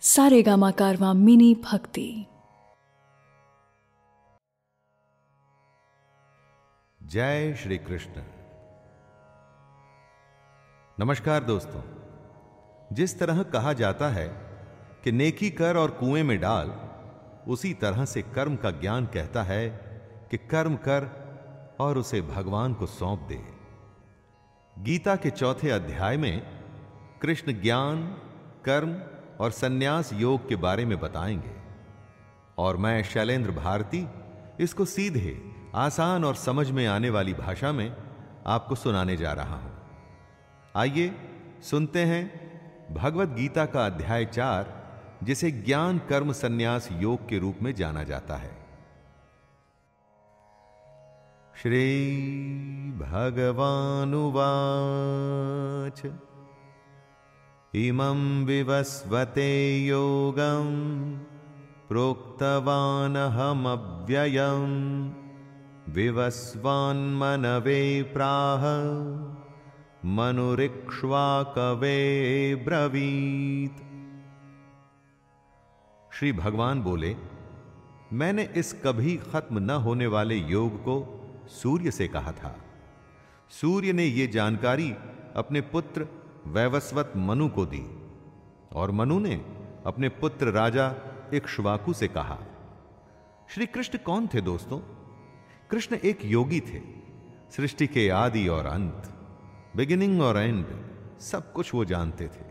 सारेगामा कारवा मिनी भक्ति। जय श्री कृष्ण। नमस्कार दोस्तों। जिस तरह कहा जाता है कि नेकी कर और कुएँ में डाल, उसी तरह से कर्म का ज्ञान कहता है कि कर्म कर और उसे भगवान को सौंप दे। गीता के चौथे अध्याय में कृष्ण ज्ञान, कर्म और सन्यास योग के बारे में बताएँगे। और मैं शैलेंद्र भारती, इसको सीधे, आसान और समझ में आने वाली भाषा में आपको सुनाने जा रहा हूँ। आइए सुनते हैं भगवत गीता का अध्याय चार, जिसे ज्ञान कर्म सन्यास योग के रूप में जाना जाता है। श्री भगवानुवाच। इमं विवस्वते योगं प्रोक्तवानहमव्ययम् विवस्वान्मनवे प्राह, मनुरिक्ष्वाकवे ब्रवीत। श्री भगवान बोले, मैंने इस कभी खत्म न होने वाले योग को सूर्य से कहा था। सूर्य ने यह जानकारी अपने पुत्र वैवस्वत मनु को दी, और मनु ने अपने पुत्र राजा इक्ष्वाकु से कहा श्री कृष्ण कौन थे दोस्तों? कृष्ण एक योगी थे, सृष्टि के आदि और अंत बिगिनिंग और एंड सब कुछ वो जानते थे।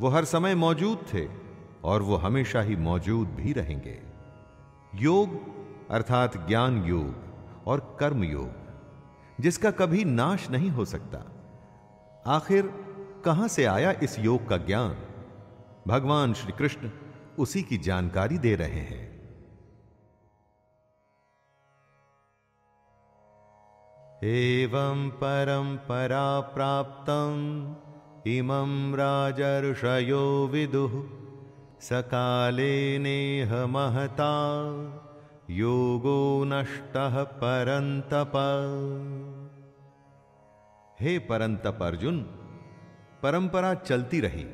वो हर समय मौजूद थे, और वो हमेशा ही मौजूद भी रहेंगे। योग, अर्थात ज्ञान योग और कर्म योग, जिसका कभी नाश नहीं हो सकता। आखिर कहाँ से आया इस योग का ज्ञान? भगवान श्री कृष्ण उसी की जानकारी दे रहे हैं। एवं परंपरा प्राप्त इमं राजर्षयो विदुः सकाले नेह महता योगो नष्टः परंतप हे परंतप अर्जुन परंपरा चलती रही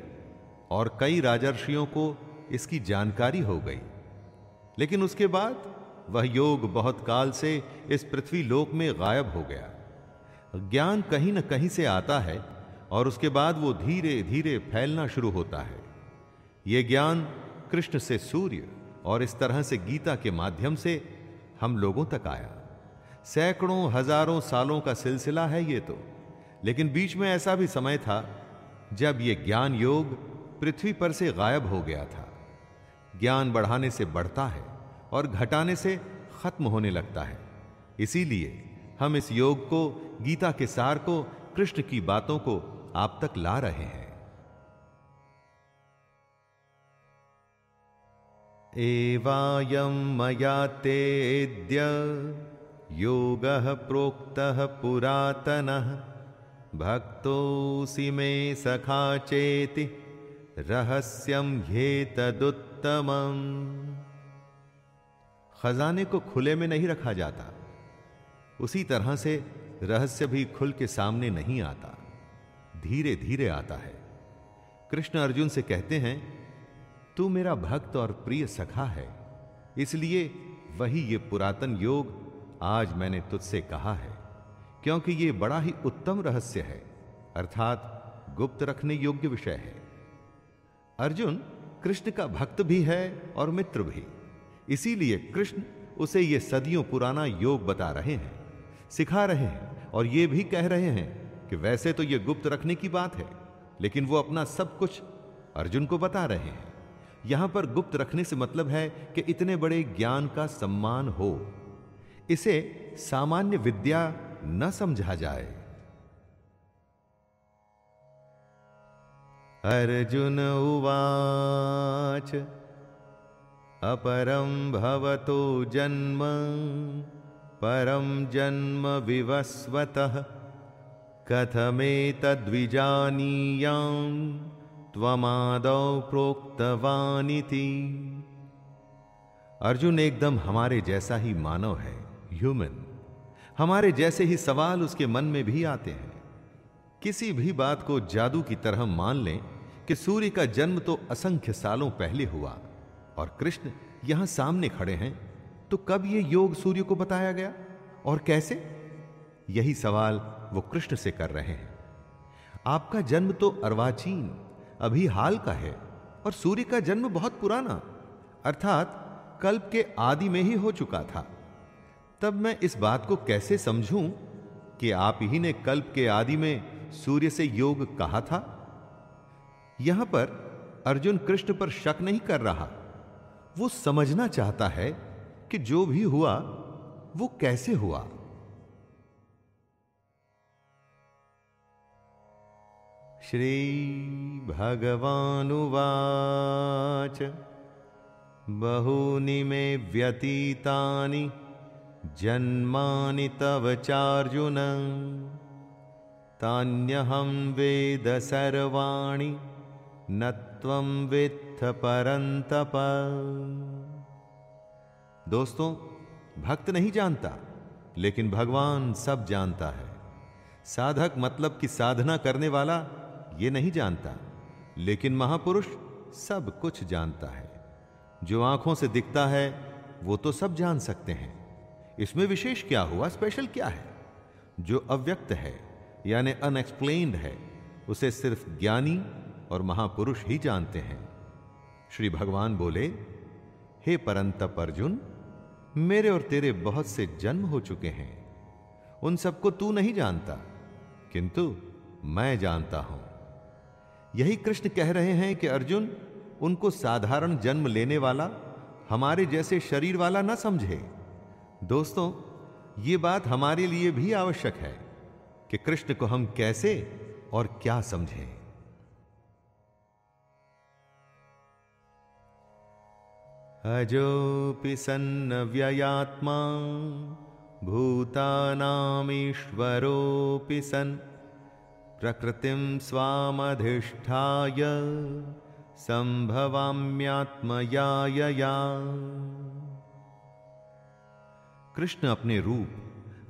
और कई राजर्षियों को इसकी जानकारी हो गई। लेकिन उसके बाद वह योग बहुत काल से इस पृथ्वी लोक में गायब हो गया। ज्ञान कहीं न कहीं से आता है और उसके बाद वो धीरे धीरे फैलना शुरू होता है। यह ज्ञान कृष्ण से सूर्य और इस तरह से गीता के माध्यम से हम लोगों तक आया। सैकड़ों हज़ारों सालों का सिलसिला है ये तो लेकिन बीच में ऐसा भी समय था जब यह ज्ञान योग पृथ्वी पर से गायब हो गया था। ज्ञान बढ़ाने से बढ़ता है और घटाने से खत्म होने लगता है। इसीलिए हम इस योग को, गीता के सार को, कृष्ण की बातों को आप तक ला रहे हैं। एवायम मया तेद्य, योग प्रोक्तः पुरातनः। भक्तोऽसि मे सखा चेति रहस्यम तदुत्तमम् खजाने को खुले में नहीं रखा जाता। उसी तरह से रहस्य भी खुल के सामने नहीं आता। धीरे धीरे आता है। कृष्ण अर्जुन से कहते हैं, तू मेरा भक्त और प्रिय सखा है। इसलिए वही ये पुरातन योग आज मैंने तुझसे कहा है। क्योंकि ये बड़ा ही उत्तम रहस्य है, अर्थात गुप्त रखने योग्य विषय है। अर्जुन कृष्ण का भक्त भी है और मित्र भी। इसीलिए कृष्ण उसे ये सदियों पुराना योग बता रहे हैं, सिखा रहे हैं और ये भी कह रहे हैं कि वैसे तो यह गुप्त रखने की बात है, लेकिन वो अपना सब कुछ अर्जुन को बता रहे हैं। यहाँ पर गुप्त रखने से मतलब है कि इतने बड़े ज्ञान का सम्मान हो। इसे सामान्य विद्या न समझा जाए। अर्जुन उवाच अपरम भवतो जन्म परम जन्म विवस्वतः कथमेतद्विजानीयाम् त्वमादौ प्रोक्तवानिति। अर्जुन एकदम हमारे जैसा ही मानव है ह्यूमन हमारे जैसे ही सवाल उसके मन में भी आते हैं। किसी भी बात को जादू की तरह मान लें कि सूर्य का जन्म तो असंख्य सालों पहले हुआ और कृष्ण यहाँ सामने खड़े हैं तो कब यह योग सूर्य को बताया गया और कैसे? यही सवाल वो कृष्ण से कर रहे हैं। आपका जन्म तो अर्वाचीन, अभी हाल का है और सूर्य का जन्म बहुत पुराना, अर्थात कल्प के आदि में ही हो चुका था। तब मैं इस बात को कैसे समझूं कि आप ही ने कल्प के आदि में सूर्य से योग कहा था? यहाँ पर अर्जुन कृष्ण पर शक नहीं कर रहा। वो समझना चाहता है कि जो भी हुआ, वो कैसे हुआ। श्री भगवानुवाच, बहूनि मे व्यतीतानि जन्मानि तव चार्जुन। तान्यहं वेद सर्वाणि, न त्वं वित्थ परन्तप। दोस्तों, भक्त नहीं जानता, लेकिन भगवान सब जानता है। साधक मतलब कि साधना करने वाला ये नहीं जानता, लेकिन महापुरुष सब कुछ जानता है। जो आँखों से दिखता है, वो तो सब जान सकते हैं। इसमें विशेष क्या हुआ स्पेशल क्या है? जो अव्यक्त है, यानी अनएक्सप्लेन्ड है, उसे सिर्फ़ ज्ञानी और महापुरुष ही जानते हैं। श्री भगवान बोले, हे परंतप अर्जुन मेरे और तेरे बहुत से जन्म हो चुके हैं। उन सबको तू नहीं जानता, किंतु मैं जानता हूँ। यही कृष्ण कह रहे हैं कि अर्जुन, उनको साधारण जन्म लेने वाला हमारे जैसे शरीर वाला ना समझे। दोस्तों, ये बात हमारे लिए भी आवश्यक है कि कृष्ण को हम कैसे और क्या समझें। अजोऽपि सन्नव्ययात्मा भूतानामीश्वरोऽपि सन् प्रकृतिं स्वामधिष्ठाय, संभवाम्यात्मयायया। कृष्ण अपने रूप,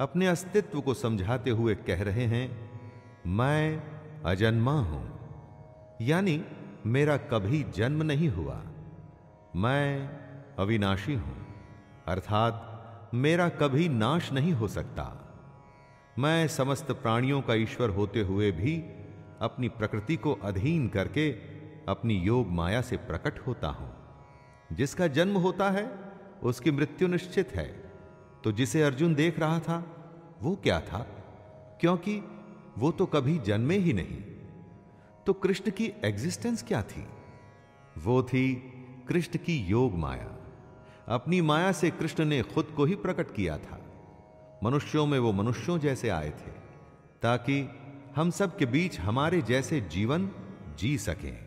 अपने अस्तित्व को समझाते हुए कह रहे हैं, मैं अजन्मा हूँ। यानी मेरा कभी जन्म नहीं हुआ। मैं अविनाशी हूँ। अर्थात मेरा कभी नाश नहीं हो सकता। मैं समस्त प्राणियों का ईश्वर होते हुए भी अपनी प्रकृति को अधीन करके अपनी योग माया से प्रकट होता हूँ। जिसका जन्म होता है, उसकी मृत्यु निश्चित है। तो जिसे अर्जुन देख रहा था, वो क्या था? क्योंकि वो तो कभी जन्मे ही नहीं। तो कृष्ण की एग्जिस्टेंस क्या थी? वो थी कृष्ण की योग माया। अपनी माया से कृष्ण ने खुद को ही प्रकट किया था। मनुष्यों में वो मनुष्यों जैसे आए थे, ताकि हम सब के बीच हमारे जैसे जीवन जी सकें।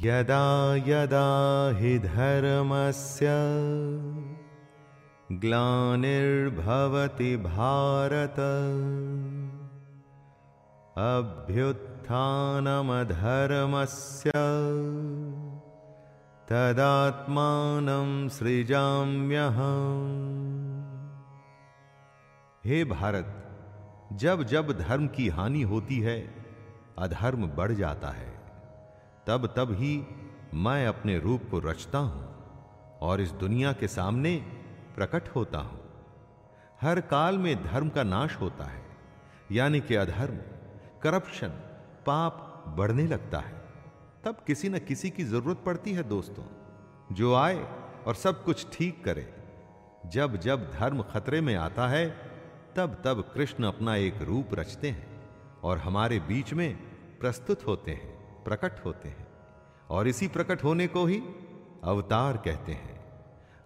यदा यदा हि धर्मस्य ग्लानिर्भवति भारत। अभ्युत् उत्थानमधर्मस्य तदात्मानं सृजाम्यहम् हे भारत, जब जब धर्म की हानि होती है, अधर्म बढ़ जाता है। तब तब ही मैं अपने रूप को रचता हूँ और इस दुनिया के सामने प्रकट होता हूँ। हर काल में धर्म का नाश होता है, यानी कि अधर्म, करप्शन, पाप बढ़ने लगता है। तब किसी न किसी की ज़रूरत पड़ती है दोस्तों, जो आए और सब कुछ ठीक करे। जब जब धर्म खतरे में आता है, तब तब कृष्ण अपना एक रूप रचते हैं और हमारे बीच में प्रस्तुत होते हैं। प्रकट होते हैं और इसी प्रकट होने को ही अवतार कहते हैं।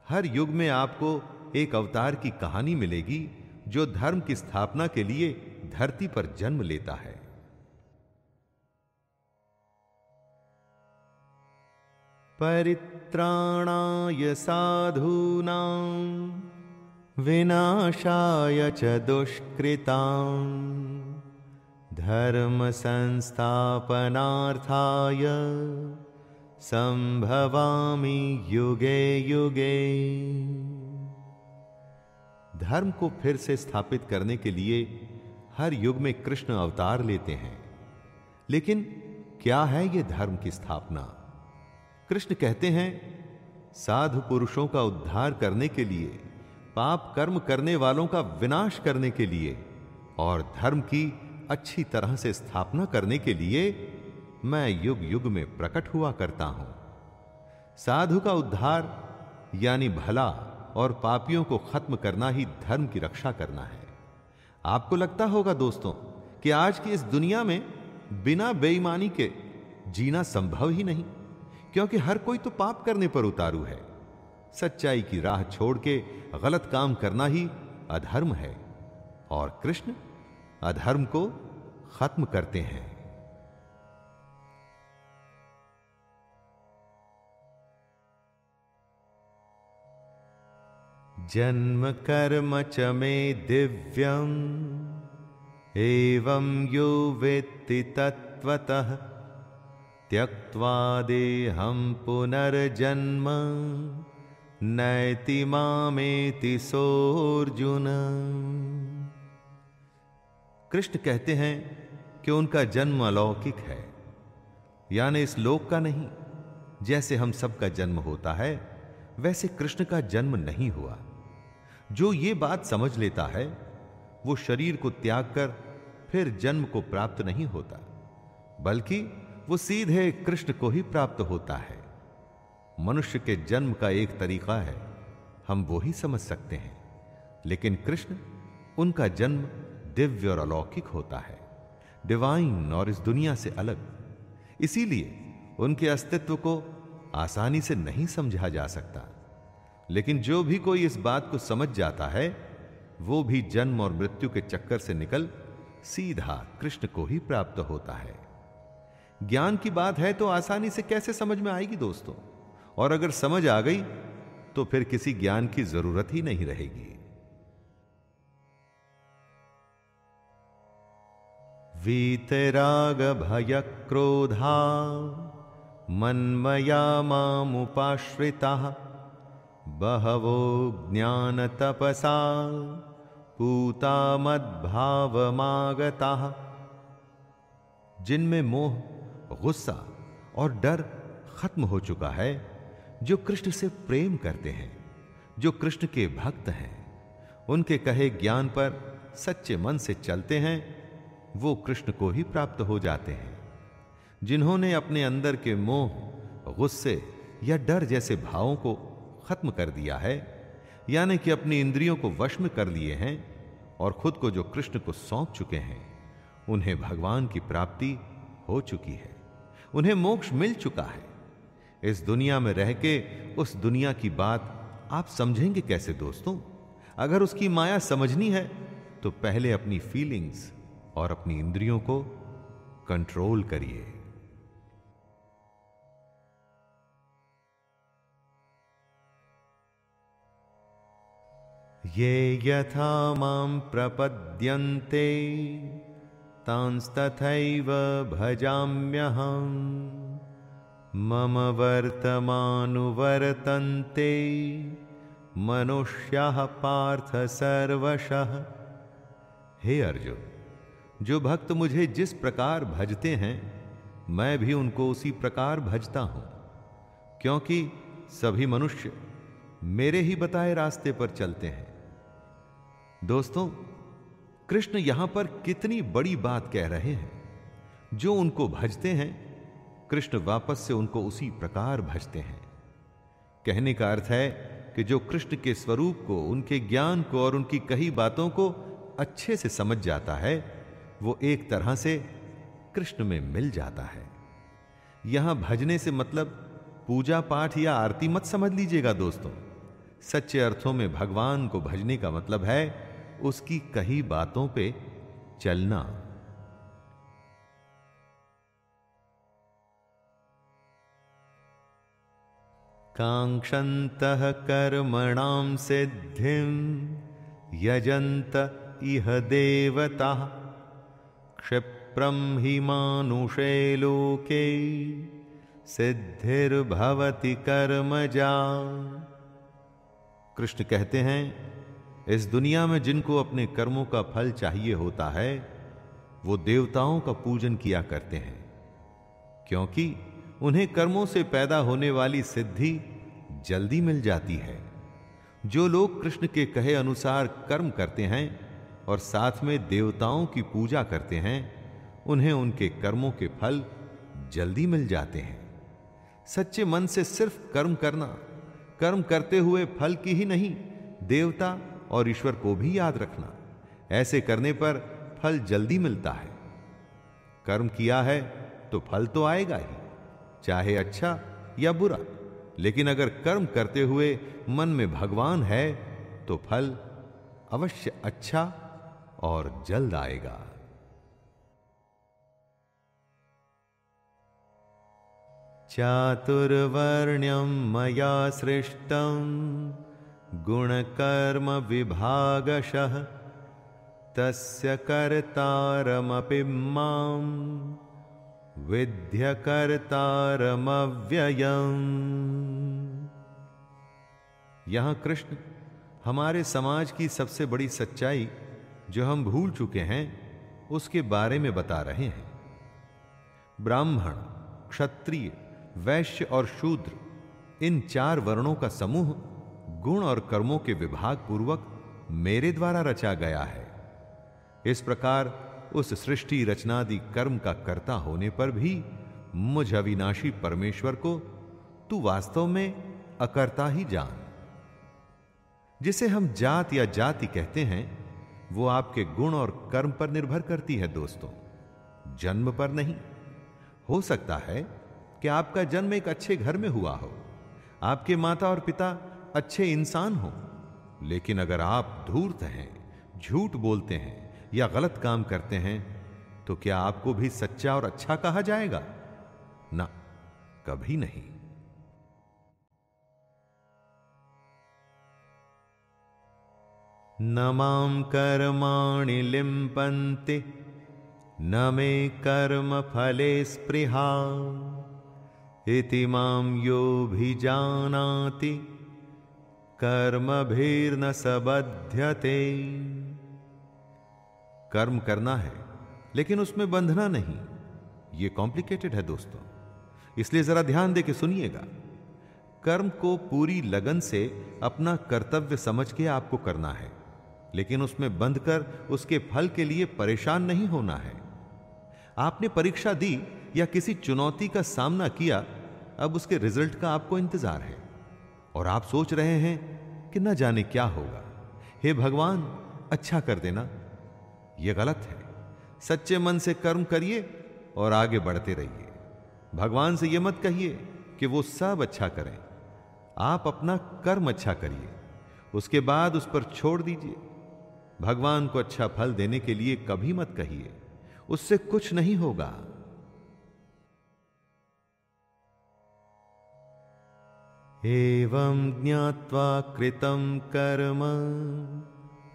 हर युग में आपको एक अवतार की कहानी मिलेगी जो धर्म की स्थापना के लिए धरती पर जन्म लेता है। परित्राणाय साधूनां, विनाशाय च दुष्कृतां। धर्मसंस्थापनार्थाय संभवामि युगे युगे। धर्म को फिर से स्थापित करने के लिए हर युग में कृष्ण अवतार लेते हैं। लेकिन क्या है यह धर्म की स्थापना? कृष्ण कहते हैं, साधु पुरुषों का उद्धार करने के लिए, पाप कर्म करने वालों का विनाश करने के लिए और धर्म की अच्छी तरह से स्थापना करने के लिए मैं युग युग में प्रकट हुआ करता हूँ। साधु का उद्धार, यानी भला और पापियों को खत्म करना ही धर्म की रक्षा करना है। आपको लगता होगा दोस्तों कि आज की इस दुनिया में बिना बेईमानी के जीना संभव ही नहीं, क्योंकि हर कोई तो पाप करने पर उतारू है। सच्चाई की राह छोड़ के गलत काम करना ही अधर्म है। और कृष्ण? अधर्म को खत्म करते हैं। जन्म कर्म च मे दिव्यम, एवं यो वेत्ति तत्वतः त्यक्त्वा देहं पुनर्जन्म, नैति मामेति सोर्जुन कृष्ण कहते हैं कि उनका जन्म अलौकिक है, यानी इस लोक का नहीं। जैसे हम सबका जन्म होता है, वैसे कृष्ण का जन्म नहीं हुआ। जो ये बात समझ लेता है, वो शरीर को त्याग कर फिर जन्म को प्राप्त नहीं होता, बल्कि वो सीधे कृष्ण को ही प्राप्त होता है। मनुष्य के जन्म का एक तरीका है, हम वो ही समझ सकते हैं। लेकिन कृष्ण, उनका जन्म दिव्य और अलौकिक होता है। डिवाइन और इस दुनिया से अलग। इसीलिए उनके अस्तित्व को आसानी से नहीं समझा जा सकता। लेकिन जो भी कोई इस बात को समझ जाता है, वो भी जन्म और मृत्यु के चक्कर से निकल सीधा कृष्ण को ही प्राप्त होता है। ज्ञान की बात है तो आसानी से कैसे समझ में आएगी दोस्तों? और अगर समझ आ गई तो फिर किसी ज्ञान की ज़रूरत ही नहीं रहेगी। वीतराग भय क्रोधा मन्मया मामुपाश्रिता, बहवो ज्ञान तपसा पूता मद्भावमागता। जिनमें मोह, गुस्सा और डर खत्म हो चुका है, जो कृष्ण से प्रेम करते हैं, जो कृष्ण के भक्त हैं, उनके कहे ज्ञान पर सच्चे मन से चलते हैं वो कृष्ण को ही प्राप्त हो जाते हैं। जिन्होंने अपने अंदर के मोह, गुस्से या डर जैसे भावों को खत्म कर दिया है, यानी कि अपनी इंद्रियों को वश में कर लिए हैं और खुद को जो कृष्ण को सौंप चुके हैं, उन्हें भगवान की प्राप्ति हो चुकी है। उन्हें मोक्ष मिल चुका है। इस दुनिया में रह के उस दुनिया की बात आप समझेंगे कैसे दोस्तों? अगर उसकी माया समझनी है तो पहले अपनी फीलिंग्स और अपनी इंद्रियों को कंट्रोल करिए। ये यथा माँ प्रपद्यन्ते, तांस्तथैव भजाम्यहम् मम वर्तमानुवर्तन्ते, मनुष्याः पार्थ सर्वशः। हे अर्जुन जो भक्त मुझे जिस प्रकार भजते हैं, मैं भी उनको उसी प्रकार भजता हूँ। क्योंकि सभी मनुष्य मेरे ही बताए रास्ते पर चलते हैं। दोस्तों, कृष्ण यहाँ पर कितनी बड़ी बात कह रहे हैं। जो उनको भजते हैं, कृष्ण वापस से उनको उसी प्रकार भजते हैं। कहने का अर्थ है कि जो कृष्ण के स्वरूप को, उनके ज्ञान को और उनकी कही बातों को अच्छे से समझ जाता है वो एक तरह से कृष्ण में मिल जाता है। यहाँ भजने से मतलब पूजा पाठ या आरती मत समझ लीजिएगा दोस्तों। सच्चे अर्थों में भगवान को भजने का मतलब है उसकी कही बातों पे चलना। काङ्क्षन्तः कर्मणां सिद्धिं यजंत इह देवताः। क्षिप्रं हि मानुषे लोके सिद्धिर्भवति कर्मजा। कृष्ण कहते हैं, इस दुनिया में जिनको अपने कर्मों का फल चाहिए होता है, वो देवताओं का पूजन किया करते हैं, क्योंकि उन्हें कर्मों से पैदा होने वाली सिद्धि जल्दी मिल जाती है। जो लोग कृष्ण के कहे अनुसार कर्म करते हैं और साथ में देवताओं की पूजा करते हैं, उन्हें उनके कर्मों के फल जल्दी मिल जाते हैं। सच्चे मन से सिर्फ़ कर्म करना, कर्म करते हुए फल की ही नहीं, देवता और ईश्वर को भी याद रखना, ऐसे करने पर फल जल्दी मिलता है। कर्म किया है तो फल तो आएगा ही, चाहे अच्छा या बुरा, लेकिन अगर कर्म करते हुए मन में भगवान है तो फल अवश्य अच्छा और जल्द आएगा। चातुर्वर्ण्यम मया गुणकर्म विभागशः, तस्य कर्तारमपि माँ विद्यकर्तारमव्ययम् यहाँ कृष्ण, हमारे समाज की सबसे बड़ी सच्चाई जो हम भूल चुके हैं, उसके बारे में बता रहे हैं। ब्राह्मण, क्षत्रिय, वैश्य और शूद्र, इन चार वर्णों का समूह गुण और कर्मों के विभाग पूर्वक मेरे द्वारा रचा गया है। इस प्रकार उस सृष्टि रचनादि कर्म का कर्ता होने पर भी मुझ अविनाशी परमेश्वर को तू वास्तव में अकर्ता ही जान। जिसे हम जात या जाति कहते हैं वो आपके गुण और कर्म पर निर्भर करती है, दोस्तों। जन्म पर नहीं। हो सकता है कि आपका जन्म एक अच्छे घर में हुआ हो। आपके माता और पिता अच्छे इंसान हो। लेकिन अगर आप धूर्त हैं, झूठ बोलते हैं या गलत काम करते हैं तो क्या आपको भी सच्चा और अच्छा कहा जाएगा? ना, कभी नहीं। न माँ कर्माणि लिम्पन्ति, न मे कर्म फले स्पृहा। इति माँ योभिजानाति कर्मभिर्न सबध्यते। कर्म करना है, लेकिन उसमें बंधना नहीं। ये कॉम्प्लिकेटेड है दोस्तों। इसलिए जरा ध्यान दे के सुनिएगा। कर्म को पूरी लगन से अपना कर्तव्य समझ के आपको करना है। लेकिन उसमें बंध कर उसके फल के लिए परेशान नहीं होना है। आपने परीक्षा दी या किसी चुनौती का सामना किया, अब उसके रिज़ल्ट का आपको इंतज़ार है। और आप सोच रहे हैं कि न जाने क्या होगा। हे भगवान अच्छा कर देना। यह गलत है। सच्चे मन से कर्म करिए और आगे बढ़ते रहिए। भगवान से यह मत कहिए कि वो सब अच्छा करें। आप अपना कर्म अच्छा करिए। उसके बाद उस पर छोड़ दीजिए। भगवान को अच्छा फल देने के लिए कभी मत कहिए। उससे कुछ नहीं होगा। एवं ज्ञात्वा कृतं कर्म,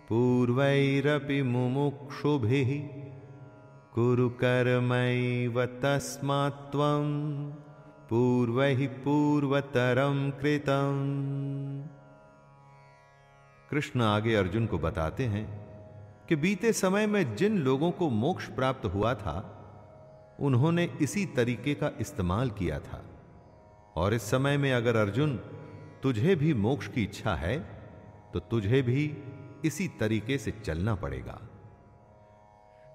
पूर्वैरपि मुमुक्षुभिः। कुरु कर्मैव तस्मात् त्वं, पूर्वैः पूर्वतरं कृतम्। कृष्ण आगे अर्जुन को बताते हैं कि बीते समय में जिन लोगों को मोक्ष प्राप्त हुआ था, उन्होंने इसी तरीके का इस्तेमाल किया था। और इस समय में अगर अर्जुन तुझे भी मोक्ष की इच्छा है तो तुझे भी इसी तरीके से चलना पड़ेगा।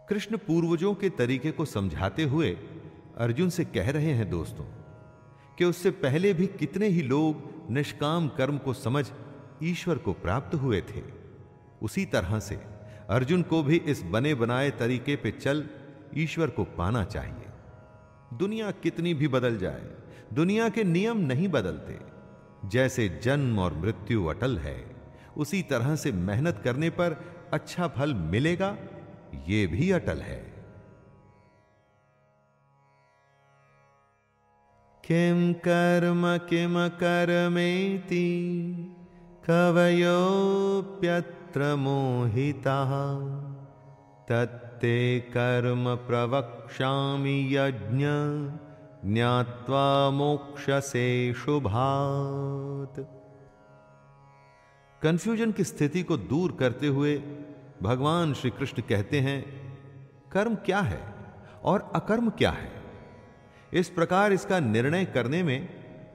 कृष्ण पूर्वजों के तरीके को समझाते हुए अर्जुन से कह रहे हैं दोस्तों, कि उससे पहले भी कितने ही लोग निष्काम कर्म को समझ ईश्वर को प्राप्त हुए थे। उसी तरह से अर्जुन को भी इस बने बनाए तरीके पे चल ईश्वर को पाना चाहिए। दुनिया कितनी भी बदल जाए, दुनिया के नियम नहीं बदलते। जैसे जन्म और मृत्यु अटल है, उसी तरह से मेहनत करने पर अच्छा फल मिलेगा, ये भी अटल है। किम कर्म किम कर्मेति? कवयोप्यत्र मोहिता तत्ते कर्म प्रवक्ष्यामि यज्ञ, ज्ञात्वा मोक्षसे शुभात्। कंफ्यूजन की स्थिति को दूर करते हुए भगवान श्री कृष्ण कहते हैं, कर्म क्या है और अकर्म क्या है? इस प्रकार इसका निर्णय करने में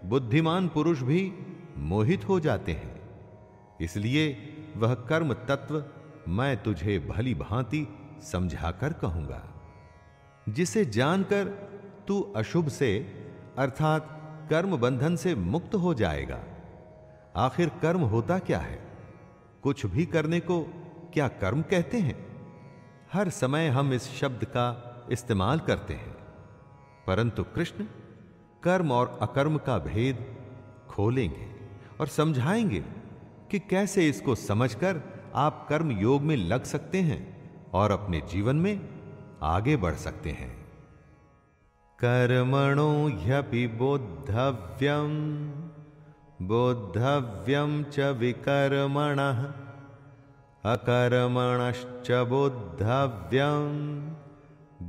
बुद्धिमान पुरुष भी मोहित हो जाते हैं। इसलिए वह कर्म तत्व मैं तुझे भली भांति समझाकर कहूँगा। जिसे जानकर तू अशुभ से, अर्थात कर्म बंधन से मुक्त हो जाएगा। आखिर कर्म होता क्या है? कुछ भी करने को क्या कर्म कहते हैं? हर समय हम इस शब्द का इस्तेमाल करते हैं। परंतु कृष्ण कर्म और अकर्म का भेद खोलेंगे और समझाएँगे। कि कैसे इसको समझकर आप कर्म योग में लग सकते हैं और अपने जीवन में आगे बढ़ सकते हैं। कर्मणो ह्यपि बोद्धव्यम। बोद्धव्यम च विकर्मण। अकर्मणश्च बोद्धव्यम।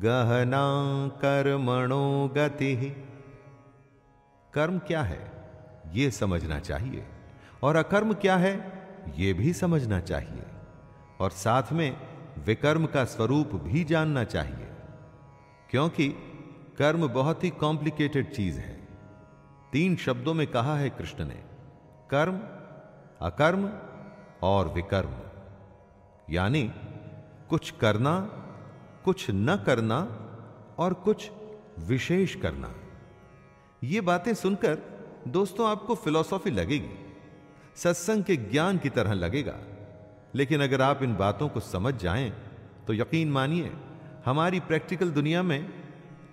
गहना कर्मणो गति। कर्म क्या है? यह समझना चाहिए। और अकर्म क्या है यह भी समझना चाहिए। और साथ में विकर्म का स्वरूप भी जानना चाहिए, क्योंकि कर्म बहुत ही कॉम्प्लिकेटेड चीज़ है। तीन शब्दों में कहा है कृष्ण ने, कर्म, अकर्म और विकर्म। यानी कुछ करना, कुछ न करना और कुछ विशेष करना। ये बातें सुनकर दोस्तों आपको फिलॉसॉफी लगेगी। सत्संग के ज्ञान की तरह लगेगा। लेकिन अगर आप इन बातों को समझ जाएँ तो यकीन मानिए, हमारी प्रैक्टिकल दुनिया में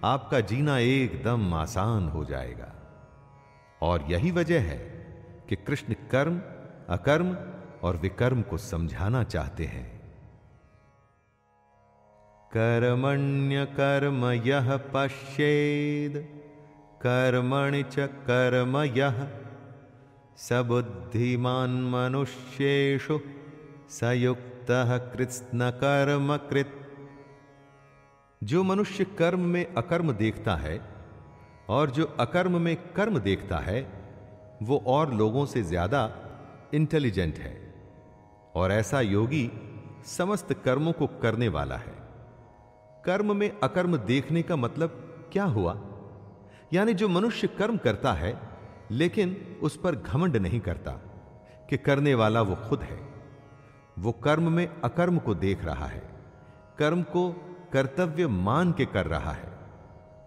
आपका जीना एकदम आसान हो जाएगा। और यही वजह है कि कृष्ण कर्म, अकर्म और विकर्म को समझाना चाहते हैं। कर्मण्य कर्म यह पश्येद, कर्मणि च कर्म यह सबुद्धिमान मनुष्येषु सयुक्त कृत्न कर्म कृत। जो मनुष्य कर्म में अकर्म देखता है और जो अकर्म में कर्म देखता है, वो और लोगों से ज़्यादा इंटेलिजेंट है और ऐसा योगी समस्त कर्मों को करने वाला है। कर्म में अकर्म देखने का मतलब क्या हुआ? यानी जो मनुष्य कर्म करता है लेकिन उस पर घमंड नहीं करता कि करने वाला वो खुद है। वो कर्म में अकर्म को देख रहा है। कर्म को कर्तव्य मान के कर रहा है।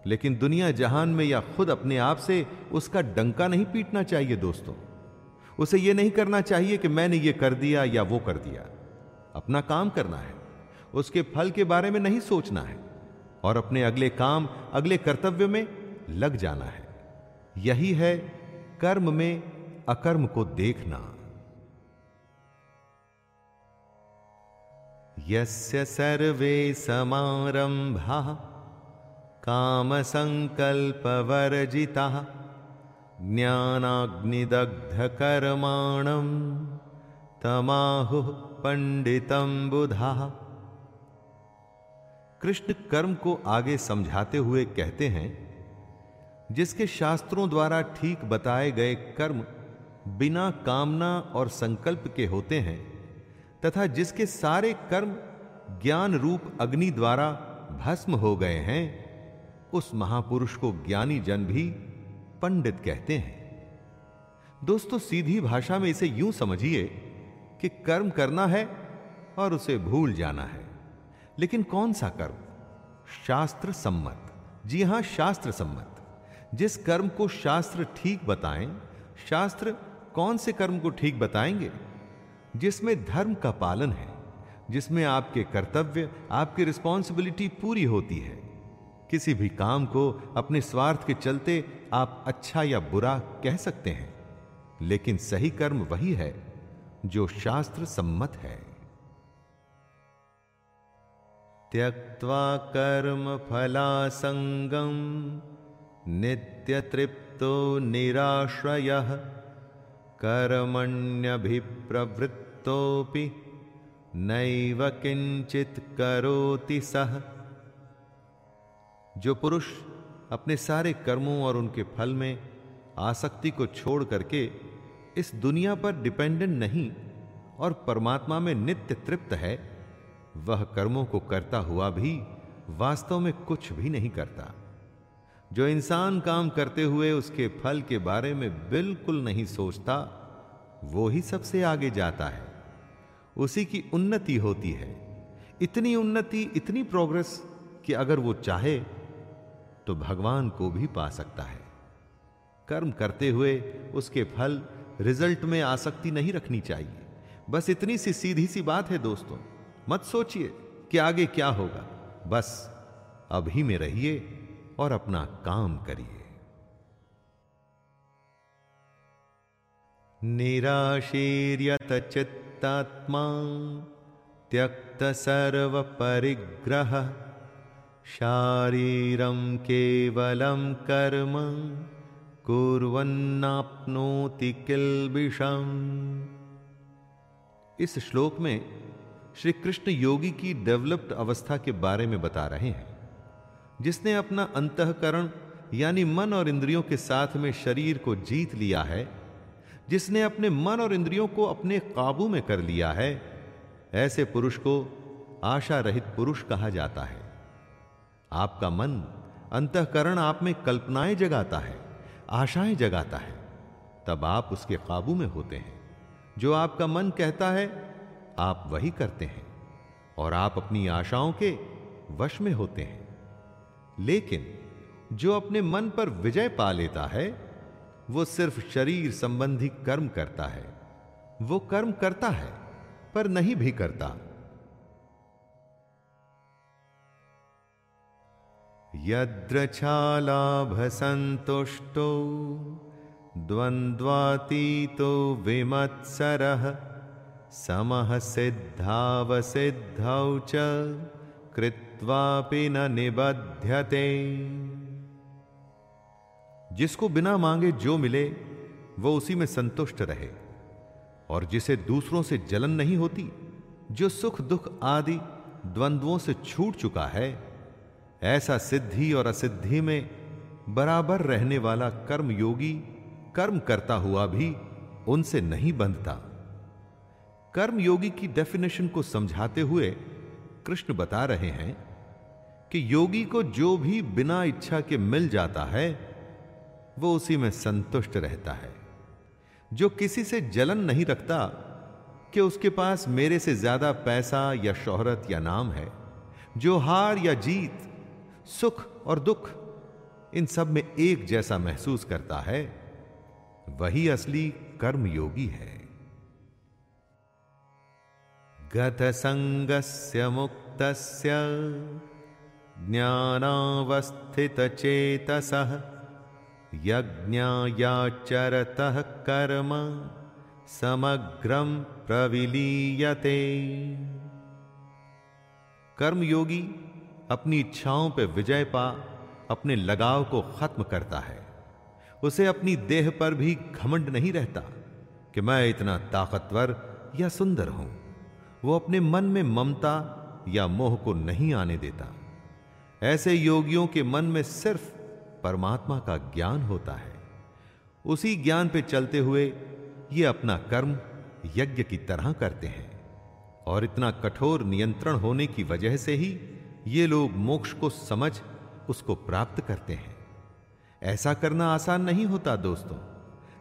लेकिन दुनिया जहान में या खुद अपने आप से उसका डंका नहीं पीटना चाहिए दोस्तों। उसे यह नहीं करना चाहिए कि मैंने ये कर दिया या वो कर दिया। अपना काम करना है। उसके फल के बारे में नहीं सोचना है। और अपने अगले काम, अगले कर्तव्य में लग जाना है। यही है कर्म में अकर्म को देखना। यस्य सर्वे समारंभा काम संकल्प वर्जिता ज्ञानाग्निदग्ध कर्माणम तमाहु पंडितम बुधा। कृष्ण कर्म को आगे समझाते हुए कहते हैं जिसके शास्त्रों द्वारा ठीक बताए गए कर्म बिना कामना और संकल्प के होते हैं, तथा जिसके सारे कर्म ज्ञान रूप अग्नि द्वारा भस्म हो गए हैं, उस महापुरुष को ज्ञानी जन भी पंडित कहते हैं। दोस्तों, सीधी भाषा में इसे यूँ समझिए कि कर्म करना है और उसे भूल जाना है। लेकिन कौन सा कर्म? शास्त्र सम्मत। जी हाँ, शास्त्र सम्मत। जिस कर्म को शास्त्र ठीक बताएँ, शास्त्र कौन से कर्म को ठीक बताएँगे? जिसमें धर्म का पालन है, जिसमें आपके कर्तव्य, आपकी रिस्पॉन्सिबिलिटी पूरी होती है। किसी भी काम को अपने स्वार्थ के चलते आप अच्छा या बुरा कह सकते हैं, लेकिन सही कर्म वही है जो शास्त्र सम्मत है। त्यक्वा कर्म फला संगम नित्य तृप्तो निराश्रय कर्मण्यभिप्रवृत्त तोपि नैव किंचित करोति सह जो पुरुष अपने सारे कर्मों और उनके फल में आसक्ति को छोड़ करके इस दुनिया पर डिपेंडेंट नहीं और परमात्मा में नित्य तृप्त है, वह कर्मों को करता हुआ भी वास्तव में कुछ भी नहीं करता। जो इंसान काम करते हुए उसके फल के बारे में बिल्कुल नहीं सोचता, वो ही सबसे आगे जाता है। उसी की उन्नति होती है। इतनी उन्नति, इतनी प्रोग्रेस कि अगर वो चाहे तो भगवान को भी पा सकता है। कर्म करते हुए उसके फल रिज़ल्ट में आसक्ति नहीं रखनी चाहिए। बस इतनी सी सीधी सी बात है दोस्तों, मत सोचिए कि आगे क्या होगा। बस, अभी में रहिए। और अपना काम करिए। निराशीर्यत चित्तात्मा त्यक्त सर्व परिग्रह शारीरम केवलम कर्म, कुर्वन्नाप्नोति किल्बिषम। इस श्लोक में श्री कृष्ण योगी की डेवलप्ड अवस्था के बारे में बता रहे हैं। जिसने अपना अंतकरण, यानी मन और इंद्रियों के साथ में शरीर को जीत लिया है, जिसने अपने मन और इंद्रियों को अपने काबू में कर लिया है, ऐसे पुरुष को आशा रहित पुरुष कहा जाता है। आपका मन अंतकरण आप में कल्पनाएँ जगाता है, आशाएँ जगाता है, तब आप उसके काबू में होते हैं। जो आपका मन कहता है, आप वही करते हैं, और आप अपनी आशाओं के वश में होते हैं। लेकिन जो अपने मन पर विजय पा लेता है, वो सिर्फ़ शरीर संबंधी कर्म करता है। वो कर्म करता है, पर नहीं भी करता। यद्रछालाभ संतुष्टो द्वंद्वातीतो विमत्सरः समः सिद्धावसिद्धौ च कृत्वापि न निबध्यते। जिसको बिना मांगे जो मिले, वो उसी में संतुष्ट रहे। और जिसे दूसरों से जलन नहीं होती, जो सुख दुख आदि द्वंद्वों से छूट चुका है, ऐसा सिद्धि और असिद्धि में बराबर रहने वाला कर्म योगी कर्म करता हुआ भी उनसे नहीं बंधता। कर्म योगी की डेफिनेशन को समझाते हुए कृष्ण बता रहे हैं कि योगी को जो भी बिना इच्छा के मिल जाता है, वो उसी में संतुष्ट रहता है। जो किसी से जलन नहीं रखता कि उसके पास मेरे से ज़्यादा पैसा या शोहरत या नाम है, जो हार या जीत, सुख और दुख इन सब में एक जैसा महसूस करता है, वही असली कर्म योगी है। गत संगस्य मुक्तस्य ज्ञानावस्थित चेतसः यज्ञायाचरतः कर्म समग्रम प्रविलीयते। कर्म योगी अपनी इच्छाओं पर विजय पा, अपने लगाव को खत्म करता है। उसे अपनी देह पर भी घमंड नहीं रहता कि मैं इतना ताकतवर या सुंदर हूँ। वो अपने मन में ममता या मोह को नहीं आने देता। ऐसे योगियों के मन में सिर्फ़ परमात्मा का ज्ञान होता है। उसी ज्ञान पे चलते हुए ये अपना कर्म यज्ञ की तरह करते हैं। और इतना कठोर नियंत्रण होने की वजह से ही ये लोग मोक्ष को समझ, उसको प्राप्त करते हैं। ऐसा करना आसान नहीं होता दोस्तों,